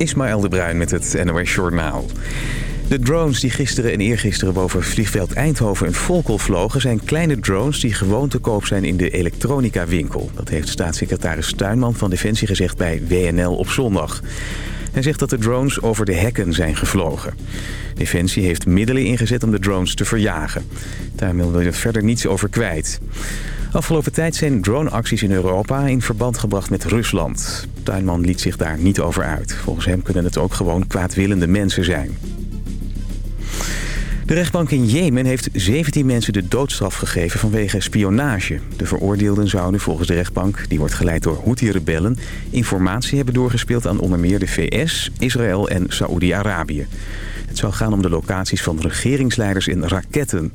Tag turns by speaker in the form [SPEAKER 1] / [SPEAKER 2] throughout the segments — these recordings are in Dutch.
[SPEAKER 1] Ismaël de Bruin met het NOS Journaal. De drones die gisteren en eergisteren boven vliegveld Eindhoven een volkel vlogen... zijn kleine drones die gewoon te koop zijn in de elektronica-winkel. Dat heeft staatssecretaris Tuinman van Defensie gezegd bij WNL op zondag. Hij zegt dat de drones over de hekken zijn gevlogen. Defensie heeft middelen ingezet om de drones te verjagen. Tuinman wil er verder niets over kwijt. Afgelopen tijd zijn droneacties in Europa in verband gebracht met Rusland. Tuinman liet zich daar niet over uit. Volgens hem kunnen het ook gewoon kwaadwillende mensen zijn. De rechtbank in Jemen heeft 17 mensen de doodstraf gegeven vanwege spionage. De veroordeelden zouden volgens de rechtbank, die wordt geleid door Houthi-rebellen... informatie hebben doorgespeeld aan onder meer de VS, Israël en Saoedi-Arabië. Het zou gaan om de locaties van regeringsleiders in raketten.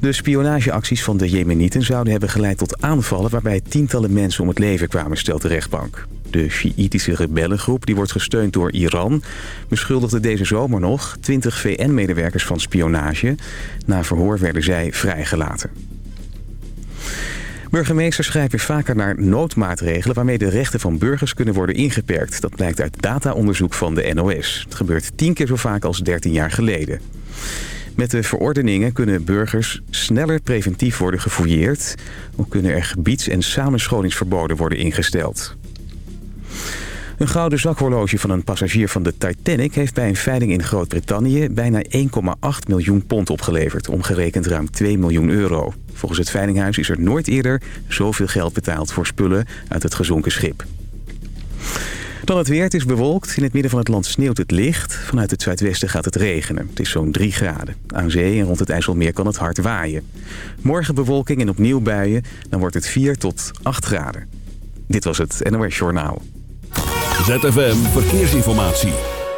[SPEAKER 1] De spionageacties van de Jemenieten zouden hebben geleid tot aanvallen... waarbij tientallen mensen om het leven kwamen, stelt de rechtbank. De Sjiïtische rebellengroep, die wordt gesteund door Iran... beschuldigde deze zomer nog 20 VN-medewerkers van spionage. Na verhoor werden zij vrijgelaten. Burgemeesters grijpen vaker naar noodmaatregelen... waarmee de rechten van burgers kunnen worden ingeperkt. Dat blijkt uit dataonderzoek van de NOS. Het gebeurt tien keer zo vaak als 13 jaar geleden. Met de verordeningen kunnen burgers sneller preventief worden gefouilleerd. Ook kunnen er gebieds- en samenscholingsverboden worden ingesteld. Een gouden zakhorloge van een passagier van de Titanic... heeft bij een veiling in Groot-Brittannië bijna 1,8 miljoen pond opgeleverd. Omgerekend ruim 2 miljoen euro. Volgens het veilinghuis is er nooit eerder zoveel geld betaald voor spullen uit het gezonken schip. Dan het weer. Het is bewolkt. In het midden van het land sneeuwt het licht. Vanuit het zuidwesten gaat het regenen. Het is zo'n 3 graden. Aan zee en rond het IJsselmeer kan het hard waaien. Morgen bewolking en opnieuw buien. Dan wordt het 4 tot 8 graden. Dit was het NOS Journaal.
[SPEAKER 2] ZFM Verkeersinformatie.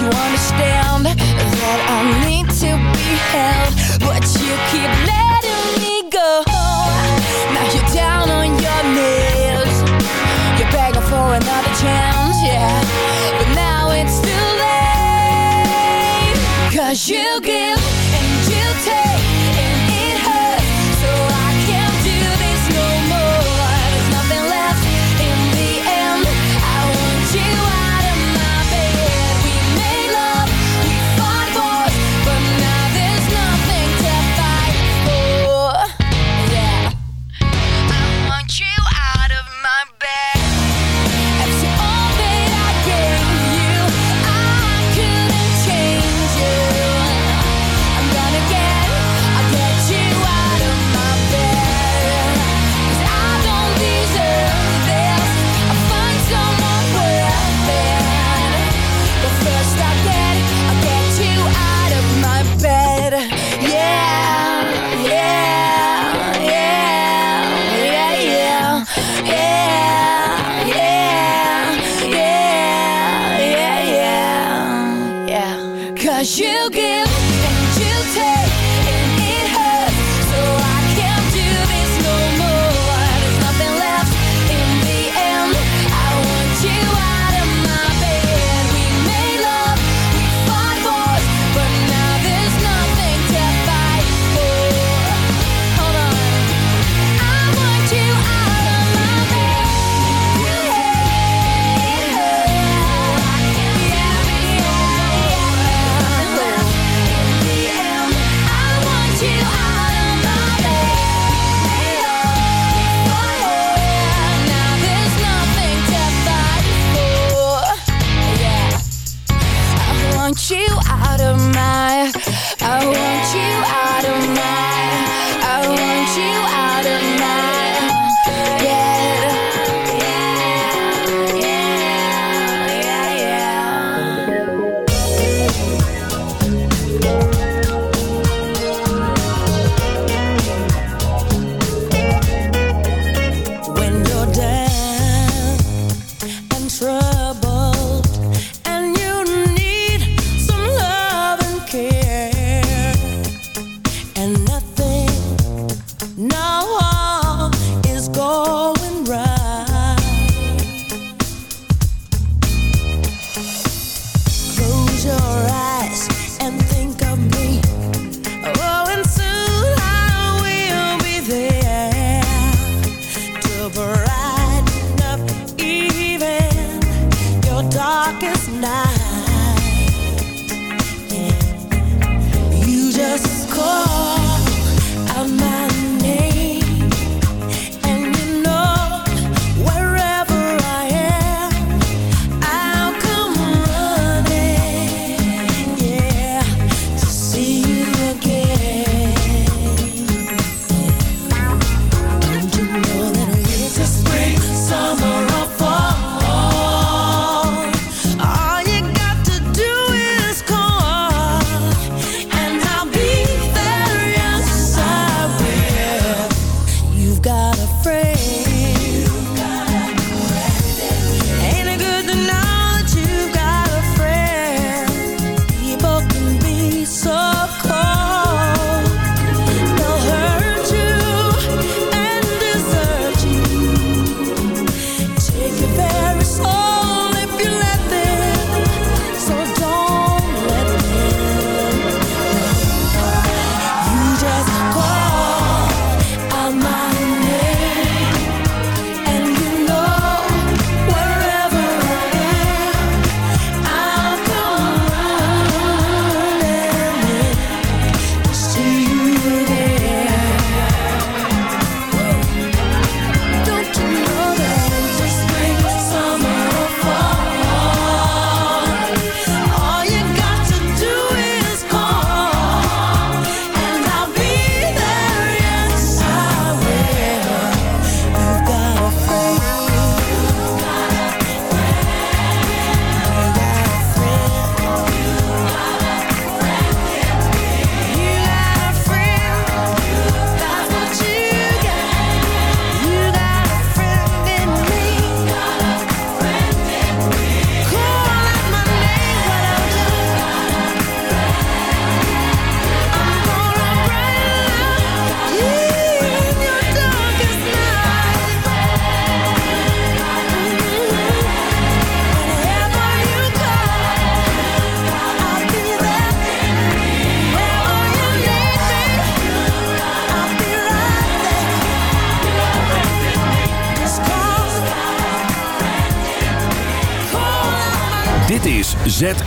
[SPEAKER 3] you want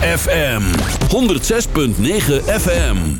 [SPEAKER 4] ZFM 106.9 FM.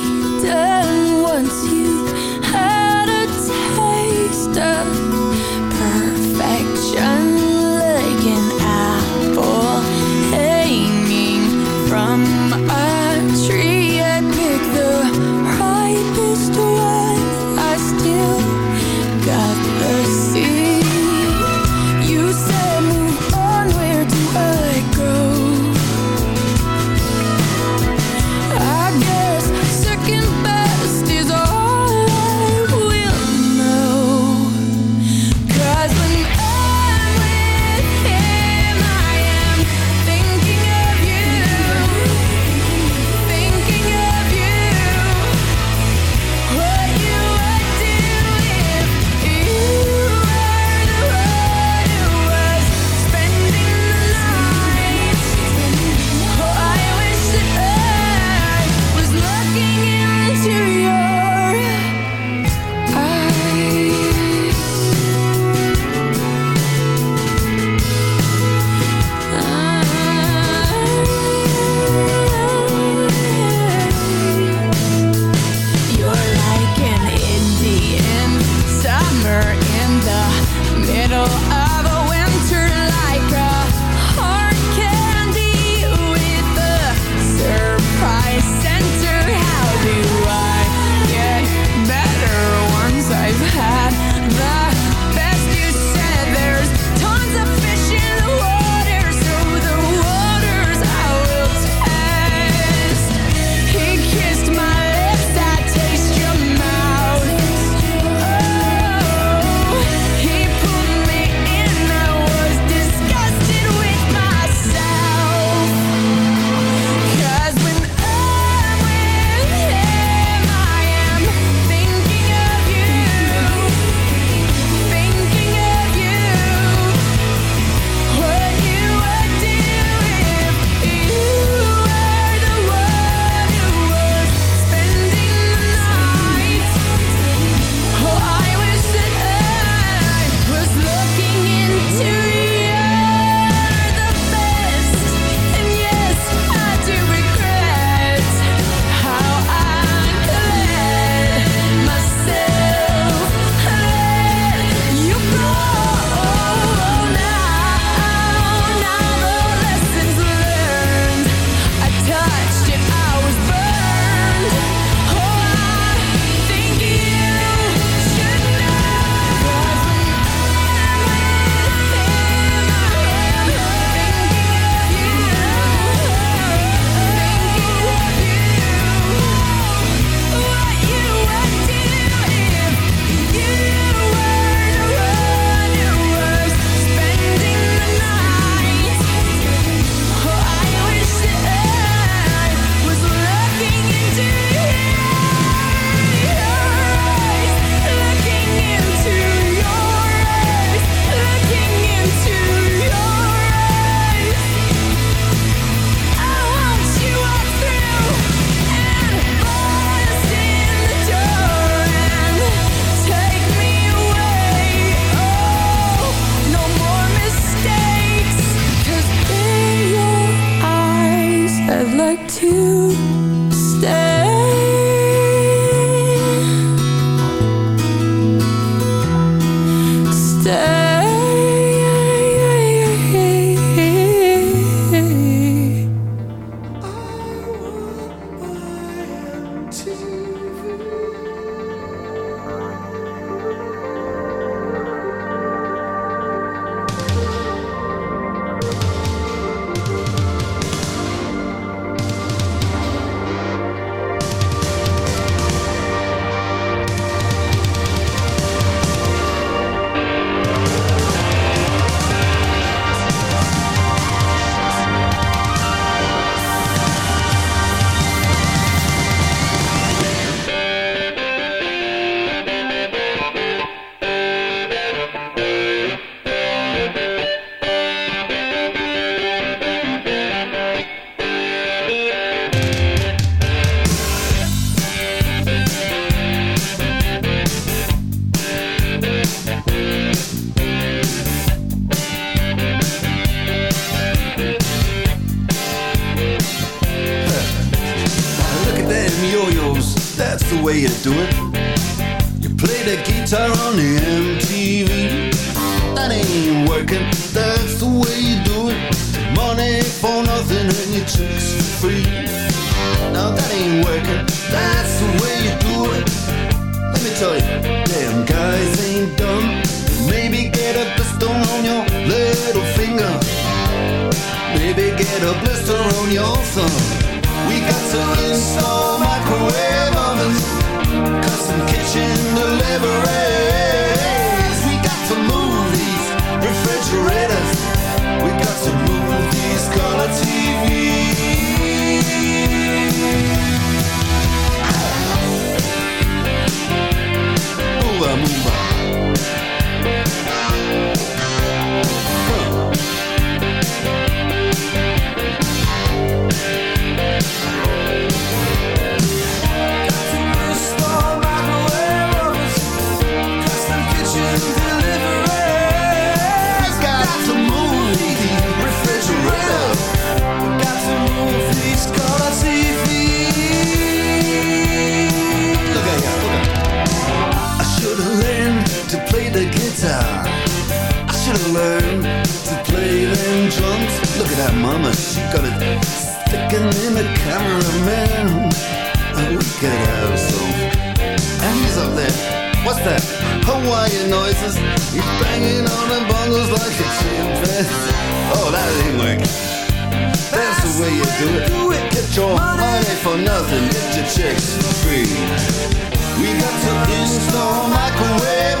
[SPEAKER 5] glasses He's banging on them bongos like a chimpanzee. Oh, that ain't working. That's the way you do it. Get your money for nothing. Get your chicks free. We got to install microwave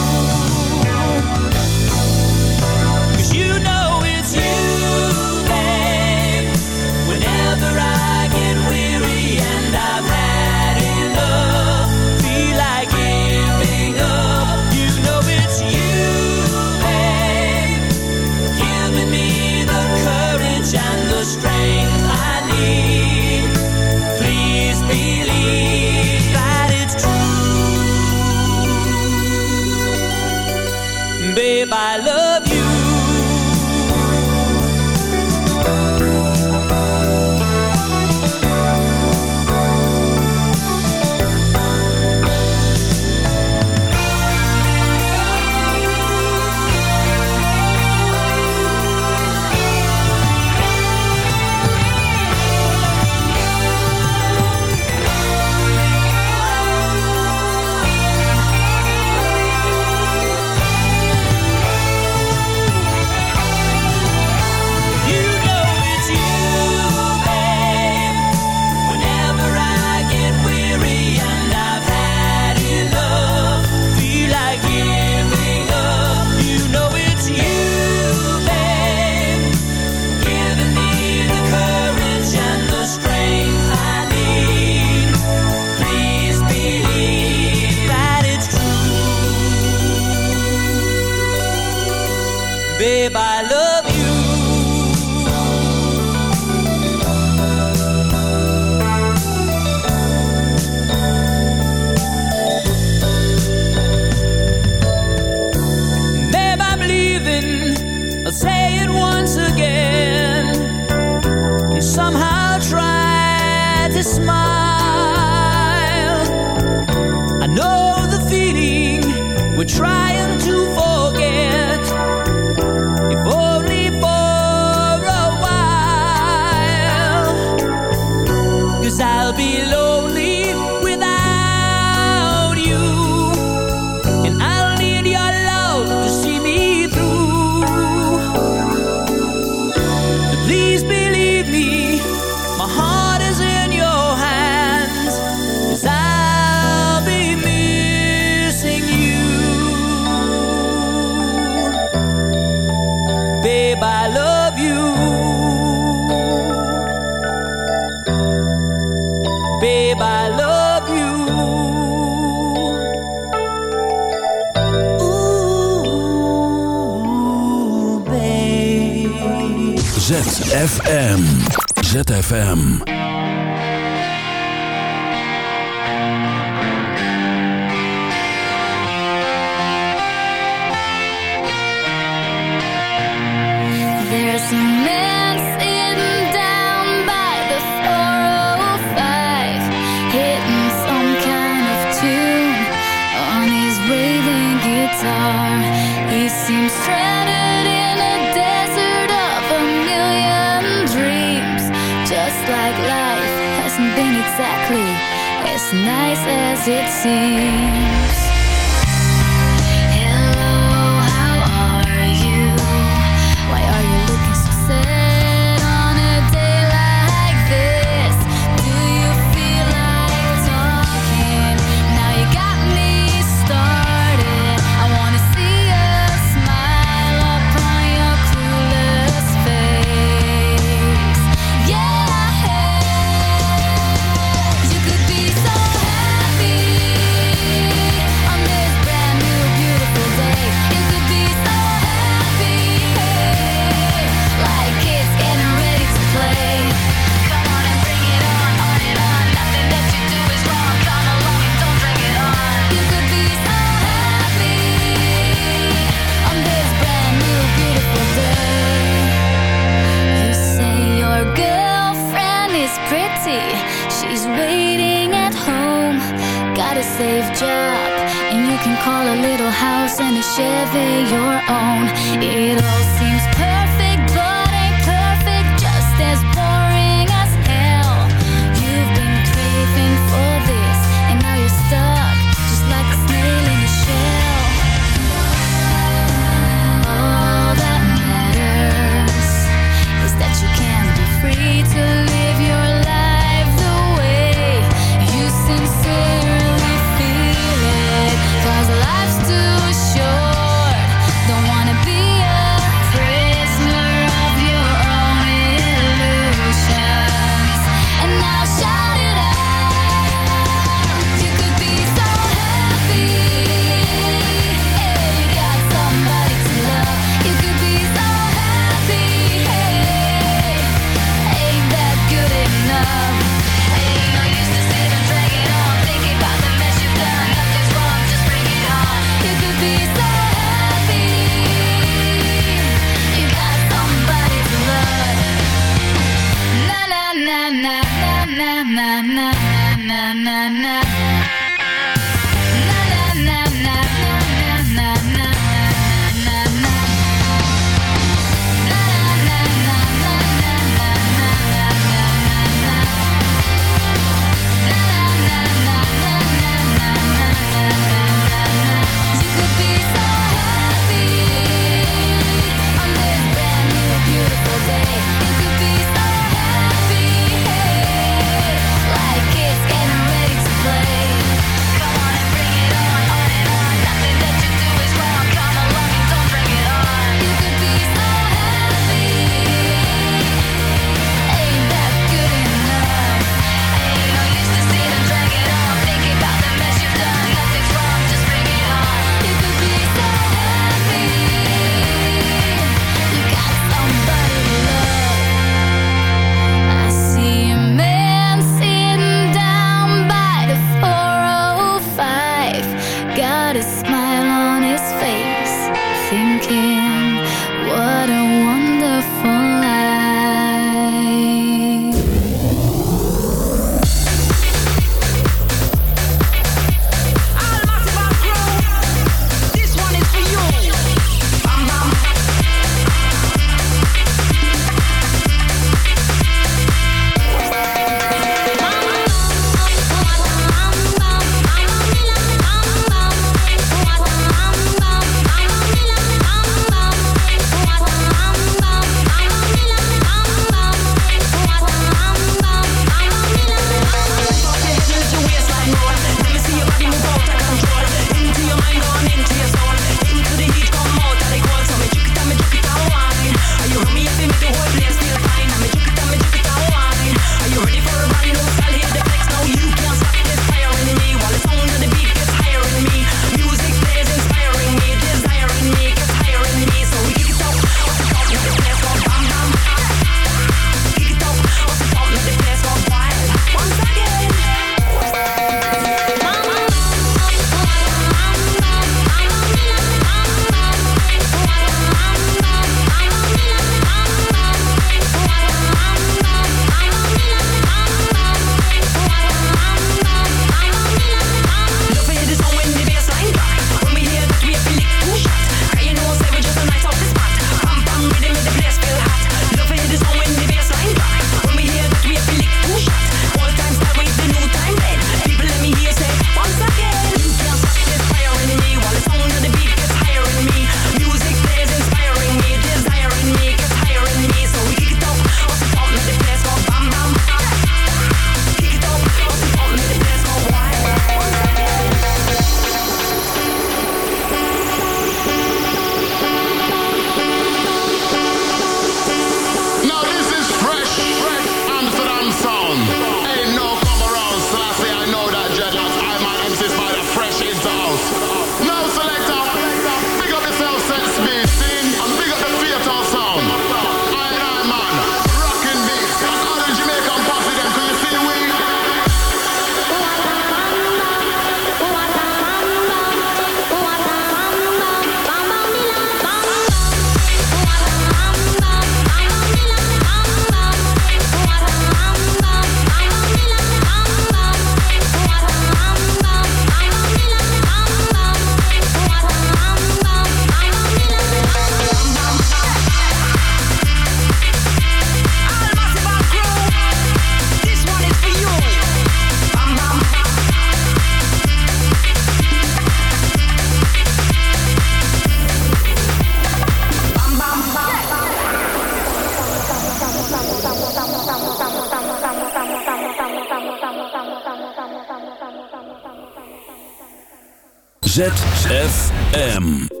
[SPEAKER 2] ZFM.